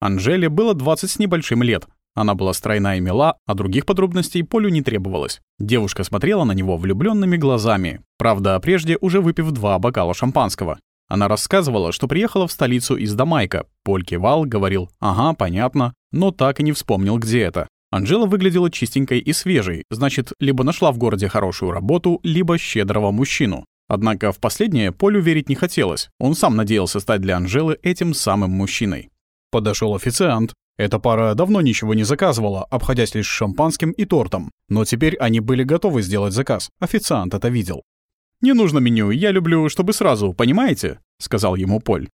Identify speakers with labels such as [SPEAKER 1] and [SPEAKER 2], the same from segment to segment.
[SPEAKER 1] Анжеле было 20 с небольшим лет. Она была стройна и мила, а других подробностей Полю не требовалось. Девушка смотрела на него влюбленными глазами, правда, прежде уже выпив два бокала шампанского. Она рассказывала, что приехала в столицу из Дамайка. Поль кивал, говорил «ага, понятно», но так и не вспомнил, где это. Анжела выглядела чистенькой и свежей, значит, либо нашла в городе хорошую работу, либо щедрого мужчину. Однако в последнее Полю верить не хотелось. Он сам надеялся стать для Анжелы этим самым мужчиной. Подошел официант. Эта пара давно ничего не заказывала, обходясь лишь шампанским и тортом. Но теперь они были готовы сделать заказ. Официант это видел. «Не нужно меню, я люблю, чтобы сразу, понимаете?» — сказал ему Поль.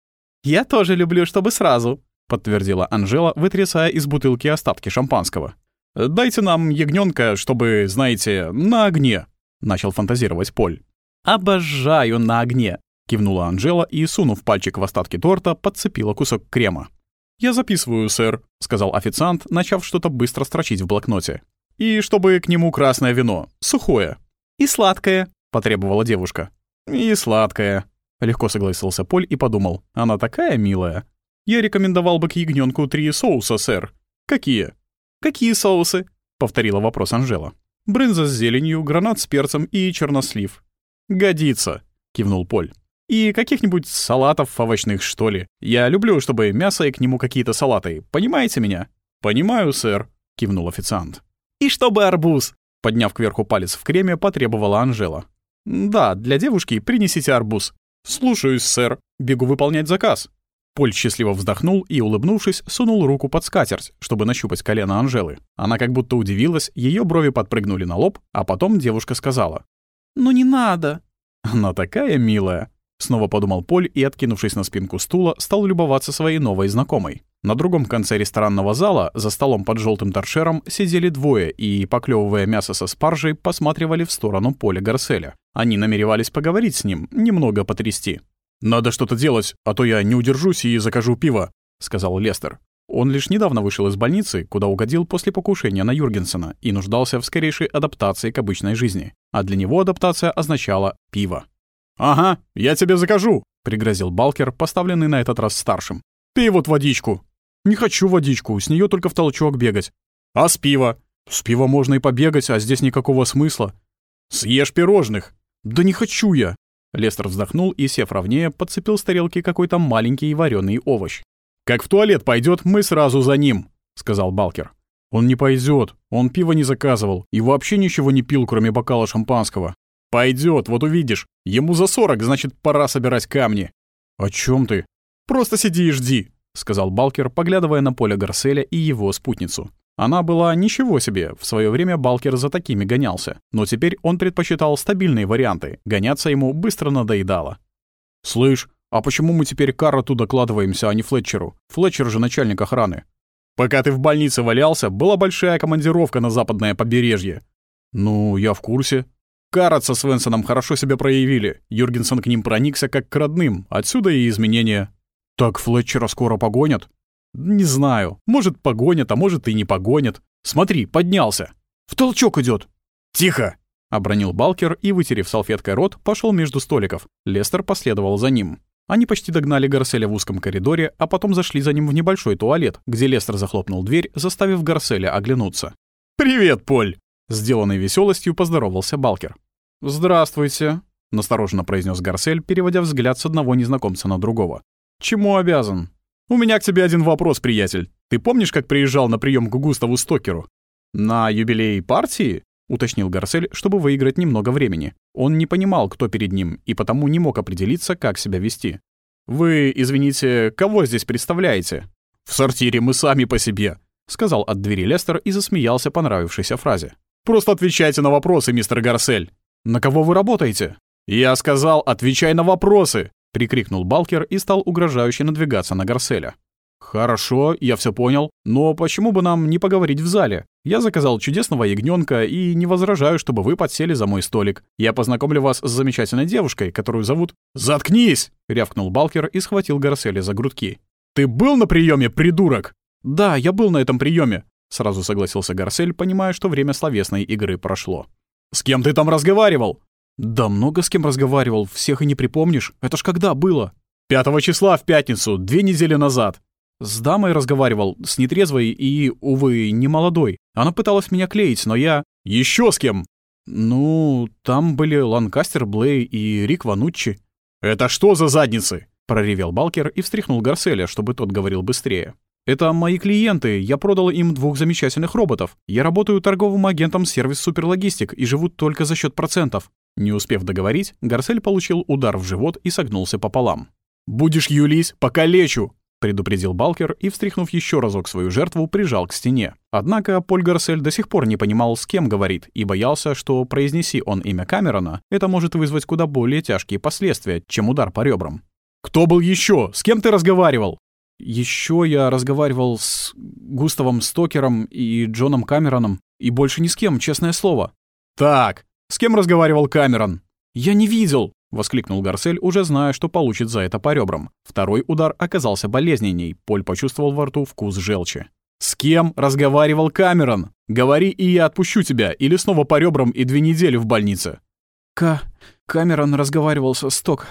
[SPEAKER 2] «Я тоже люблю, чтобы сразу», — подтвердила Анжела, вытрясая из бутылки остатки шампанского.
[SPEAKER 1] «Дайте нам ягненка, чтобы, знаете, на огне», — начал фантазировать Поль.
[SPEAKER 2] «Обожаю на огне», —
[SPEAKER 1] кивнула Анжела и, сунув пальчик в остатки торта, подцепила кусок крема. «Я записываю, сэр», — сказал официант, начав что-то быстро строчить в блокноте. «И чтобы к нему красное вино, сухое».
[SPEAKER 2] «И сладкое», —
[SPEAKER 1] потребовала девушка. «И сладкое», — легко согласился Поль и подумал. «Она такая милая. Я рекомендовал бы к ягненку три соуса, сэр. Какие?»
[SPEAKER 2] «Какие соусы?» — повторила вопрос Анжела.
[SPEAKER 1] «Брынза с зеленью, гранат с перцем и чернослив.
[SPEAKER 2] «Годится», — кивнул Поль. «И каких-нибудь салатов овощных, что ли. Я люблю, чтобы мясо и к нему какие-то салаты. Понимаете меня?»
[SPEAKER 1] «Понимаю, сэр», — кивнул официант.
[SPEAKER 2] «И чтобы арбуз», —
[SPEAKER 1] подняв кверху палец в креме, потребовала Анжела.
[SPEAKER 2] «Да, для девушки принесите арбуз».
[SPEAKER 1] «Слушаюсь, сэр. Бегу выполнять заказ». Поль счастливо вздохнул и, улыбнувшись, сунул руку под скатерть, чтобы нащупать колено Анжелы. Она как будто удивилась, ее брови подпрыгнули на лоб, а потом девушка сказала.
[SPEAKER 2] «Ну не надо».
[SPEAKER 1] «Она такая милая», — снова подумал Поль и, откинувшись на спинку стула, стал любоваться своей новой знакомой. На другом конце ресторанного зала, за столом под желтым торшером, сидели двое и, поклевывая мясо со спаржей, посматривали в сторону Поля Гарселя. Они намеревались поговорить с ним, немного потрясти. «Надо что-то делать, а то я не удержусь и закажу пиво», — сказал Лестер. Он лишь недавно вышел из больницы, куда угодил после покушения на Юргенсена и нуждался в скорейшей адаптации к обычной жизни. А для него адаптация означала пиво. «Ага, я тебе закажу», — пригрозил Балкер, поставленный на этот раз старшим. «Пей вот водичку». «Не хочу водичку, с нее только в толчок бегать». «А с пива?» «С пива можно и побегать, а здесь никакого смысла». «Съешь пирожных». «Да не хочу я». Лестер вздохнул и, сев ровнее, подцепил с тарелки какой-то маленький вареный овощ. «Как в туалет пойдет, мы сразу за ним», — сказал Балкер. «Он не пойдет, он пива не заказывал и вообще ничего не пил, кроме бокала шампанского». «Пойдет, вот увидишь. Ему за сорок, значит, пора собирать камни». «О чем ты?» «Просто сиди и жди», — сказал Балкер, поглядывая на поле Гарселя и его спутницу. Она была ничего себе, в свое время Балкер за такими гонялся, но теперь он предпочитал стабильные варианты, гоняться ему быстро надоедало. «Слышь, «А почему мы теперь Карроту докладываемся, а не Флетчеру? Флетчер же начальник охраны». «Пока ты в больнице валялся, была большая командировка на западное побережье». «Ну, я в курсе». Каррот со Свенсоном хорошо себя проявили. Юргенсен к ним проникся как к родным. Отсюда и изменения. «Так Флетчера скоро погонят?» «Не знаю. Может, погонят, а может, и не погонят. Смотри, поднялся. В толчок идет. «Тихо!» — обронил Балкер и, вытерев салфеткой рот, пошел между столиков. Лестер последовал за ним. Они почти догнали Гарселя в узком коридоре, а потом зашли за ним в небольшой туалет, где Лестер захлопнул дверь, заставив Гарселя оглянуться. «Привет, Поль!» Сделанной веселостью поздоровался Балкер. «Здравствуйте», — настороженно произнес Гарсель, переводя взгляд с одного незнакомца на другого. «Чему обязан?» «У меня к тебе один вопрос, приятель. Ты помнишь, как приезжал на прием к Густаву Стокеру?» «На юбилей партии?» уточнил Гарсель, чтобы выиграть немного времени. Он не понимал, кто перед ним, и потому не мог определиться, как себя вести. «Вы, извините, кого здесь представляете?» «В сортире мы сами по себе», — сказал от двери Лестер и засмеялся понравившейся фразе. «Просто отвечайте на вопросы, мистер Гарсель». «На кого вы работаете?» «Я сказал, отвечай на вопросы!» — прикрикнул Балкер и стал угрожающе надвигаться на Гарселя. «Хорошо, я все понял. Но почему бы нам не поговорить в зале? Я заказал чудесного ягненка и не возражаю, чтобы вы подсели за мой столик. Я познакомлю вас с замечательной девушкой, которую зовут...» «Заткнись!» — рявкнул Балкер и схватил Гарселя за грудки. «Ты был на приеме, придурок?» «Да, я был на этом приеме, сразу согласился Гарсель, понимая, что время словесной игры прошло. «С кем ты там разговаривал?» «Да много с кем разговаривал, всех и не припомнишь. Это ж когда было?» «Пятого числа в пятницу, две недели назад». С дамой разговаривал, с нетрезвой и, увы, не молодой. Она пыталась меня клеить, но я...
[SPEAKER 2] Еще с кем?
[SPEAKER 1] Ну, там были Ланкастер Блей и Рик Вануччи.
[SPEAKER 2] Это что за задницы?
[SPEAKER 1] проревел Балкер и встряхнул Гарселя, чтобы тот говорил быстрее. «Это мои клиенты. Я продал им двух замечательных роботов. Я работаю торговым агентом сервис Суперлогистик и живу только за счет процентов». Не успев договорить, Гарсель получил удар в живот и согнулся пополам.
[SPEAKER 2] «Будешь юлись, покалечу!»
[SPEAKER 1] предупредил Балкер и, встряхнув еще разок свою жертву, прижал к стене. Однако Поль Гарсель до сих пор не понимал, с кем говорит, и боялся, что, произнеси он имя Камерона, это может вызвать куда более тяжкие последствия, чем удар по ребрам.
[SPEAKER 2] «Кто был еще? С кем ты разговаривал?»
[SPEAKER 1] Еще я разговаривал с Густавом Стокером и Джоном Камероном, и больше ни с кем, честное слово.
[SPEAKER 2] Так, с кем разговаривал Камерон?
[SPEAKER 1] Я не видел, воскликнул Гарсель, уже зная, что получит за это по ребрам. Второй удар оказался болезненней. Поль почувствовал во рту вкус желчи.
[SPEAKER 2] «С кем разговаривал Камерон? Говори, и я отпущу тебя, или снова по ребрам и две недели в больнице».
[SPEAKER 1] К... Камерон разговаривал со Сток...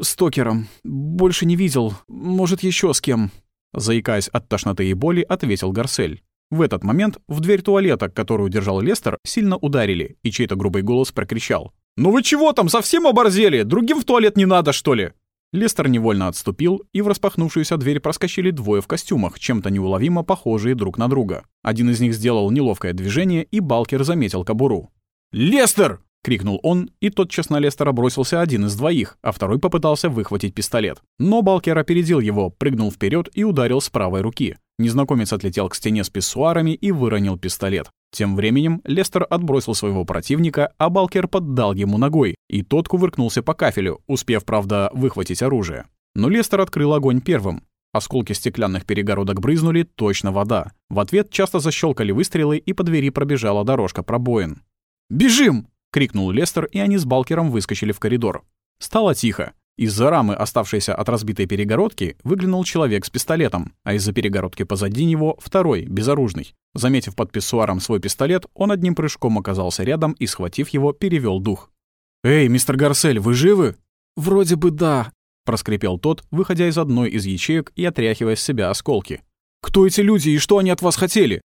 [SPEAKER 1] Стокером. Больше не видел. Может, еще с кем?» Заикаясь от тошноты и боли, ответил Гарсель. В этот момент в дверь туалета, которую держал Лестер, сильно ударили, и чей-то грубый голос прокричал.
[SPEAKER 2] «Ну вы чего там, совсем оборзели? Другим в туалет не надо, что ли?»
[SPEAKER 1] Лестер невольно отступил, и в распахнувшуюся дверь проскочили двое в костюмах, чем-то неуловимо похожие друг на друга. Один из них сделал неловкое движение, и Балкер заметил кобуру.
[SPEAKER 2] «Лестер!»
[SPEAKER 1] — крикнул он, и тотчас на Лестера бросился один из двоих, а второй попытался выхватить пистолет. Но Балкер опередил его, прыгнул вперед и ударил с правой руки. Незнакомец отлетел к стене с писсуарами и выронил пистолет. Тем временем Лестер отбросил своего противника, а Балкер поддал ему ногой, и тот кувыркнулся по кафелю, успев, правда, выхватить оружие. Но Лестер открыл огонь первым. Осколки стеклянных перегородок брызнули, точно вода. В ответ часто защелкали выстрелы, и по двери пробежала дорожка пробоин. «Бежим!» — крикнул Лестер, и они с Балкером выскочили в коридор. Стало тихо. Из-за рамы, оставшейся от разбитой перегородки, выглянул человек с пистолетом, а из-за перегородки позади него — второй, безоружный. Заметив под писсуаром свой пистолет, он одним прыжком оказался рядом и, схватив его, перевел дух.
[SPEAKER 2] «Эй, мистер Гарсель, вы живы?»
[SPEAKER 1] «Вроде бы да», — проскрипел тот, выходя из одной из ячеек и отряхивая с себя осколки.
[SPEAKER 2] «Кто эти люди и что они от вас хотели?»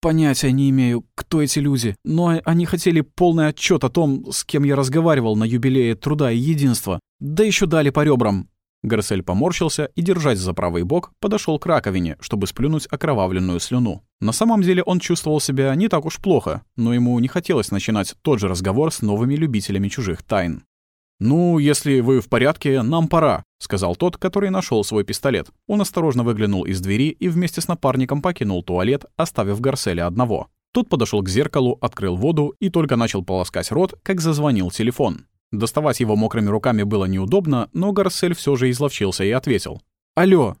[SPEAKER 1] Понятия не имею, кто эти люди, но они хотели полный отчет о том, с кем я разговаривал на юбилее труда и единства, да еще дали по ребрам. Гарсель поморщился и, держась за правый бок, подошел к раковине, чтобы сплюнуть окровавленную слюну. На самом деле он чувствовал себя не так уж плохо, но ему не хотелось начинать тот же разговор с новыми любителями чужих тайн.
[SPEAKER 2] «Ну, если вы в порядке, нам пора», — сказал тот, который нашел свой пистолет. Он осторожно выглянул из двери и вместе с напарником покинул туалет, оставив Гарселя одного. Тот подошел к зеркалу, открыл воду и только начал полоскать рот, как зазвонил телефон. Доставать его мокрыми руками было неудобно, но Гарсель все же изловчился и ответил.
[SPEAKER 1] «Алло».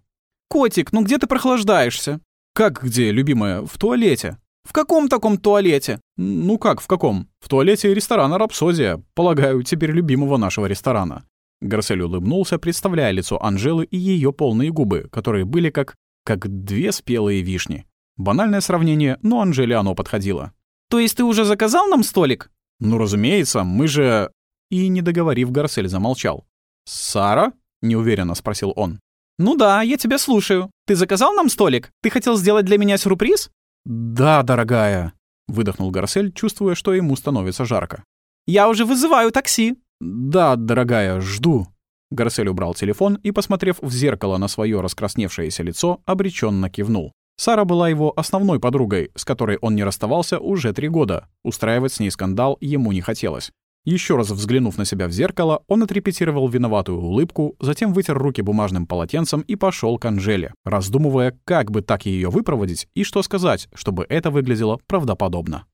[SPEAKER 1] «Котик, ну где ты прохлаждаешься?»
[SPEAKER 2] «Как где, любимая? В туалете».
[SPEAKER 1] «В каком таком туалете?»
[SPEAKER 2] «Ну как, в каком? В туалете ресторана «Рапсодия». Полагаю, теперь любимого нашего ресторана».
[SPEAKER 1] Гарсель улыбнулся, представляя лицо Анжелы и ее полные губы, которые были как... как две спелые вишни. Банальное сравнение, но Анжеле оно подходило.
[SPEAKER 3] «То есть ты уже заказал нам столик?»
[SPEAKER 2] «Ну, разумеется, мы же...»
[SPEAKER 1] И, не договорив, Гарсель замолчал.
[SPEAKER 2] «Сара?» — неуверенно спросил он.
[SPEAKER 3] «Ну да, я тебя слушаю. Ты заказал нам столик? Ты хотел сделать для меня сюрприз?»
[SPEAKER 1] «Да, дорогая», — выдохнул Гарсель, чувствуя, что ему становится жарко.
[SPEAKER 3] «Я уже вызываю такси».
[SPEAKER 1] «Да, дорогая, жду». Гарсель убрал телефон и, посмотрев в зеркало на свое раскрасневшееся лицо, обреченно кивнул. Сара была его основной подругой, с которой он не расставался уже три года. Устраивать с ней скандал ему не хотелось. Еще раз взглянув на себя в зеркало, он отрепетировал виноватую улыбку, затем вытер руки бумажным полотенцем и пошел к Анжеле, раздумывая, как бы так ее выпроводить и что сказать, чтобы это выглядело правдоподобно.